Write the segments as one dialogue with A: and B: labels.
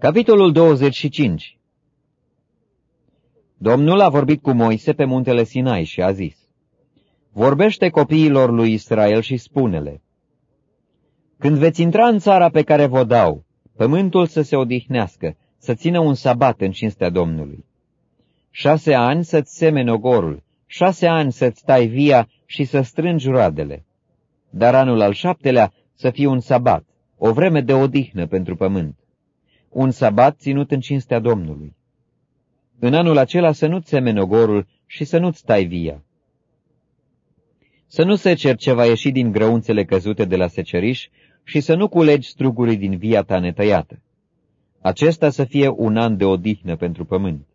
A: Capitolul 25 Domnul a vorbit cu Moise pe muntele Sinai și a zis, Vorbește copiilor lui Israel și spune-le, Când veți intra în țara pe care vă dau, pământul să se odihnească, să țină un sabat în cinstea Domnului. Șase ani să-ți semeni ogorul, șase ani să-ți tai via și să strângi roadele. Dar anul al șaptelea să fie un sabat, o vreme de odihnă pentru pământ un sabat ținut în cinstea Domnului. În anul acela să nu-ți semeni ogorul și să nu-ți tai via. Să nu seceri ce va ieși din grăunțele căzute de la seceriș și să nu culegi strugurii din via ta netăiată. Acesta să fie un an de odihnă pentru pământ.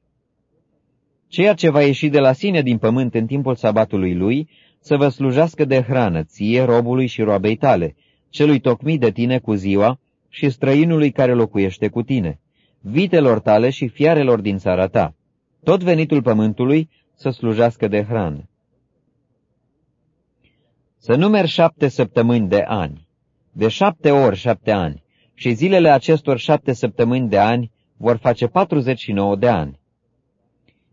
A: Ceea ce va ieși de la sine din pământ în timpul sabatului lui, să vă slujească de hrană, ție, robului și roabei tale, celui tocmit de tine cu ziua, și străinului care locuiește cu tine, vitelor tale și fiarelor din țara ta, tot venitul pământului să slujească de hrană. Să numeri șapte săptămâni de ani, de șapte ori șapte ani, și zilele acestor șapte săptămâni de ani vor face 49 de ani.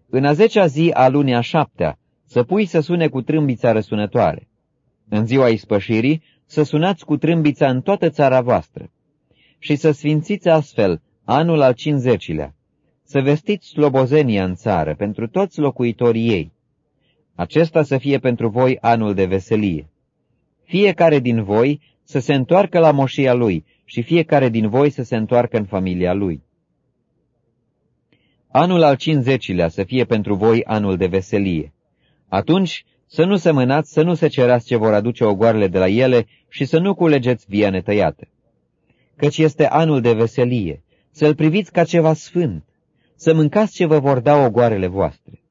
A: În a zecea zi a lunii a șaptea, să pui să sune cu trâmbița răsunătoare. În ziua ispășirii, să sunați cu trâmbița în toată țara voastră și să sfințiți astfel anul al cincizecilea, să vestiți slobozenia în țară pentru toți locuitorii ei. Acesta să fie pentru voi anul de veselie. Fiecare din voi să se întoarcă la moșia lui și fiecare din voi să se întoarcă în familia lui. Anul al cincizecilea să fie pentru voi anul de veselie. Atunci să nu semănați, să nu se cerați ce vor aduce ogoarele de la ele și să nu culegeți via netăiată căci este anul de veselie, să-l priviți ca ceva sfânt, să mâncați ce vă vor da ogoarele voastre.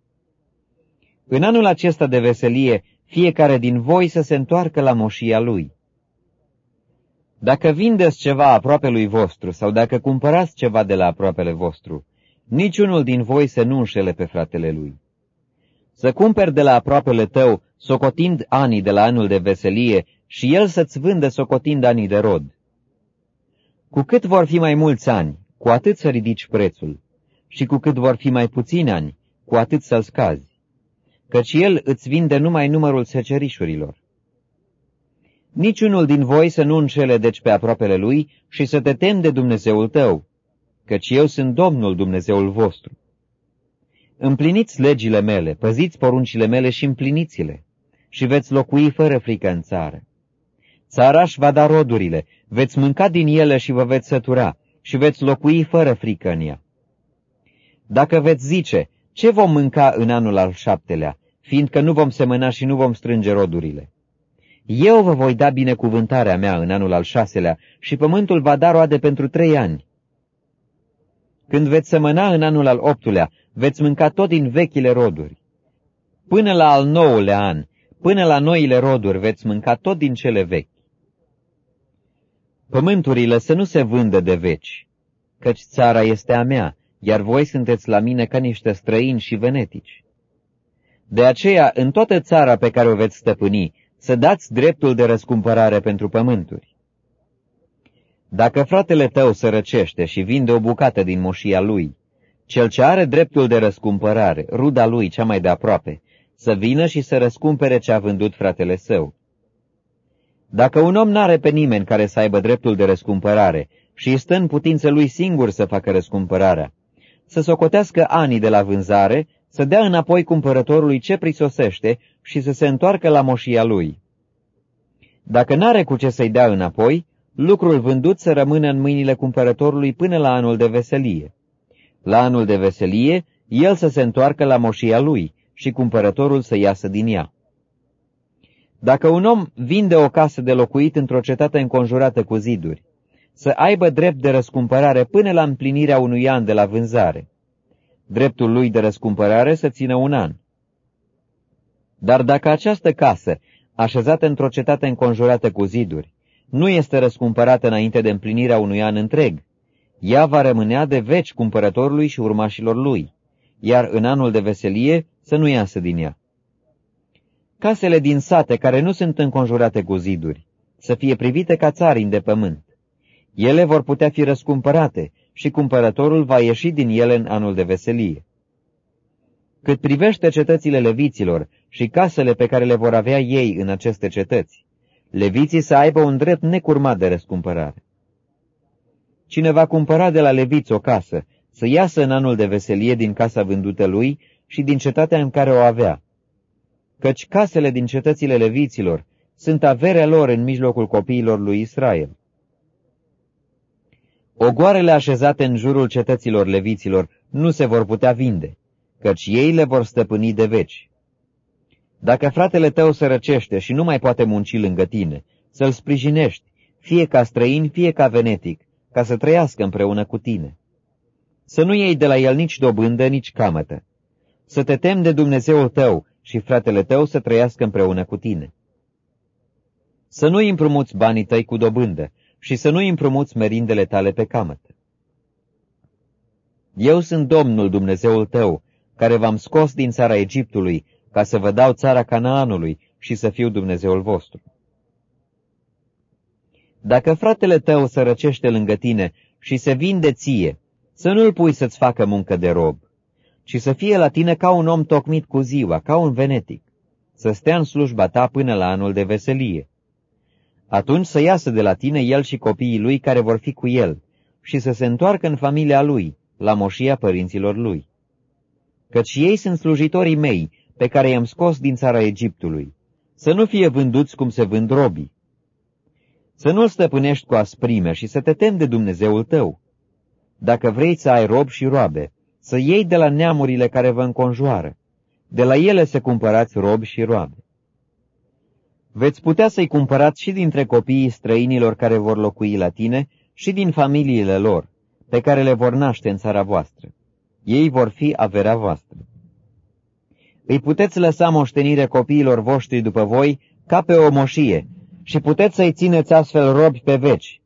A: În anul acesta de veselie, fiecare din voi să se întoarcă la moșia lui. Dacă vindeți ceva aproape lui vostru sau dacă cumpărați ceva de la aproapele vostru, niciunul din voi să nu înșele pe fratele lui. Să cumperi de la aproapele tău, socotind anii de la anul de veselie, și el să-ți vândă socotind anii de rod. Cu cât vor fi mai mulți ani, cu atât să ridici prețul, și cu cât vor fi mai puțini ani, cu atât să-l scazi, căci el îți vinde numai numărul secerișurilor. Niciunul din voi să nu înșele deci pe aproapele lui și să te tem de Dumnezeul tău, căci eu sunt Domnul Dumnezeul vostru. Împliniți legile mele, păziți poruncile mele și împliniți-le, și veți locui fără frică în țară. Țaraș își va da rodurile, veți mânca din ele și vă veți sătura și veți locui fără frică în ea. Dacă veți zice, ce vom mânca în anul al șaptelea, fiindcă nu vom semăna și nu vom strânge rodurile? Eu vă voi da binecuvântarea mea în anul al șaselea și pământul va da roade pentru trei ani. Când veți semăna în anul al optulea, veți mânca tot din vechile roduri. Până la al nouălea an, până la noile roduri, veți mânca tot din cele vechi. Pământurile să nu se vândă de veci, căci țara este a mea, iar voi sunteți la mine ca niște străini și venetici. De aceea, în toată țara pe care o veți stăpâni, să dați dreptul de răscumpărare pentru pământuri. Dacă fratele tău sărăcește și vinde o bucată din moșia lui, cel ce are dreptul de răscumpărare, ruda lui cea mai de aproape, să vină și să răscumpere ce a vândut fratele său. Dacă un om n-are pe nimeni care să aibă dreptul de răscumpărare și stă în putință lui singur să facă răscumpărarea, să socotească anii de la vânzare, să dea înapoi cumpărătorului ce prisosește și să se întoarcă la moșia lui. Dacă n-are cu ce să-i dea înapoi, lucrul vândut să rămână în mâinile cumpărătorului până la anul de veselie. La anul de veselie, el să se întoarcă la moșia lui și cumpărătorul să iasă din ea. Dacă un om vinde o casă de locuit într-o cetate înconjurată cu ziduri, să aibă drept de răscumpărare până la împlinirea unui an de la vânzare. Dreptul lui de răscumpărare să țină un an. Dar dacă această casă, așezată într-o cetate înconjurată cu ziduri, nu este răscumpărată înainte de împlinirea unui an întreg, ea va rămânea de veci cumpărătorului și urmașilor lui, iar în anul de veselie să nu iasă din ea casele din sate care nu sunt înconjurate cu ziduri, să fie privite ca țarini de pământ. Ele vor putea fi răscumpărate și cumpărătorul va ieși din ele în anul de veselie. Cât privește cetățile leviților și casele pe care le vor avea ei în aceste cetăți, leviții să aibă un drept necurmat de răscumpărare. Cine va cumpăra de la leviți o casă, să iasă în anul de veselie din casa vândută lui și din cetatea în care o avea, căci casele din cetățile leviților sunt averea lor în mijlocul copiilor lui Israel. Ogoarele așezate în jurul cetăților leviților nu se vor putea vinde, căci ei le vor stăpâni de veci. Dacă fratele tău se răcește și nu mai poate munci lângă tine, să-l sprijinești, fie ca străin, fie ca venetic, ca să trăiască împreună cu tine. Să nu iei de la el nici dobândă, nici camătă. Să te temi de Dumnezeul tău și fratele tău să trăiască împreună cu tine. Să nu-i împrumuți banii tăi cu dobândă și să nu-i împrumuți merindele tale pe camătă. Eu sunt Domnul Dumnezeul tău, care v-am scos din țara Egiptului, ca să vă dau țara Canaanului și să fiu Dumnezeul vostru. Dacă fratele tău să răcește lângă tine și se vinde ție, să nu-l pui să-ți facă muncă de rob, ci să fie la tine ca un om tocmit cu ziua, ca un venetic, să stea în slujba ta până la anul de veselie. Atunci să iasă de la tine el și copiii lui care vor fi cu el și să se întoarcă în familia lui, la moșia părinților lui. Căci ei sunt slujitorii mei, pe care i-am scos din țara Egiptului, să nu fie vânduți cum se vând robii. Să nu-l stăpânești cu asprime și să te temi de Dumnezeul tău. Dacă vrei să ai rob și roabe, să iei de la neamurile care vă înconjoară, de la ele să cumpărați robi și roabe. Veți putea să-i cumpărați și dintre copiii străinilor care vor locui la tine și din familiile lor, pe care le vor naște în țara voastră. Ei vor fi averea voastră. Îi puteți lăsa moștenire copiilor voștri după voi ca pe o moșie și puteți să-i țineți astfel robi pe veci.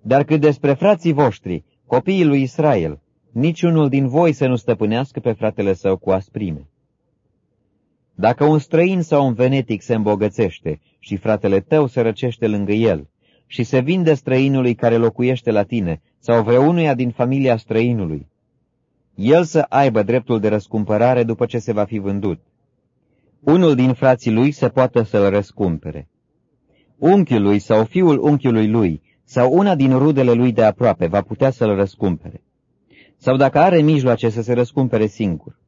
A: Dar cât despre frații voștri, copiii lui Israel, niciunul din voi să nu stăpânească pe fratele său cu asprime. Dacă un străin sau un venetic se îmbogățește și fratele tău se răcește lângă el și se vinde străinului care locuiește la tine sau vreunuia din familia străinului, el să aibă dreptul de răscumpărare după ce se va fi vândut. Unul din frații lui se poate să-l răscumpere. Unchiul lui sau fiul unchiului lui sau una din rudele lui de aproape va putea să-l răscumpere. Sau dacă are mijloace să se răscumpere singur.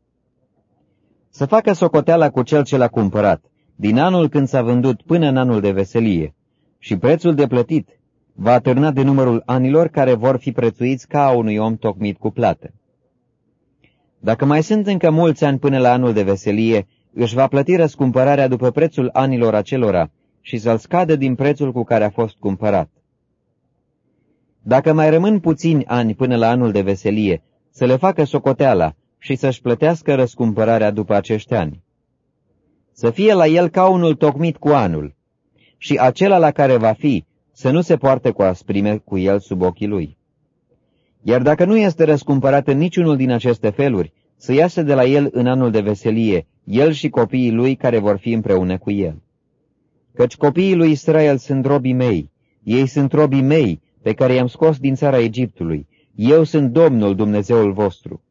A: Să facă socoteala cu cel ce l-a cumpărat, din anul când s-a vândut până în anul de veselie, și prețul de plătit va atârna de numărul anilor care vor fi prețuiți ca a unui om tocmit cu plată. Dacă mai sunt încă mulți ani până la anul de veselie, își va plăti răscumpărarea după prețul anilor acelora și să-l scadă din prețul cu care a fost cumpărat. Dacă mai rămân puțini ani până la anul de veselie, să le facă socoteala și să-și plătească răscumpărarea după acești ani. Să fie la el ca unul tocmit cu anul, și acela la care va fi să nu se poarte cu asprime cu el sub ochii lui. Iar dacă nu este răscumpărat în niciunul din aceste feluri, să iasă de la el în anul de veselie, el și copiii lui care vor fi împreună cu el. Căci copiii lui Israel sunt robii mei, ei sunt robii mei, pe care i-am scos din țara Egiptului, eu sunt Domnul Dumnezeul vostru.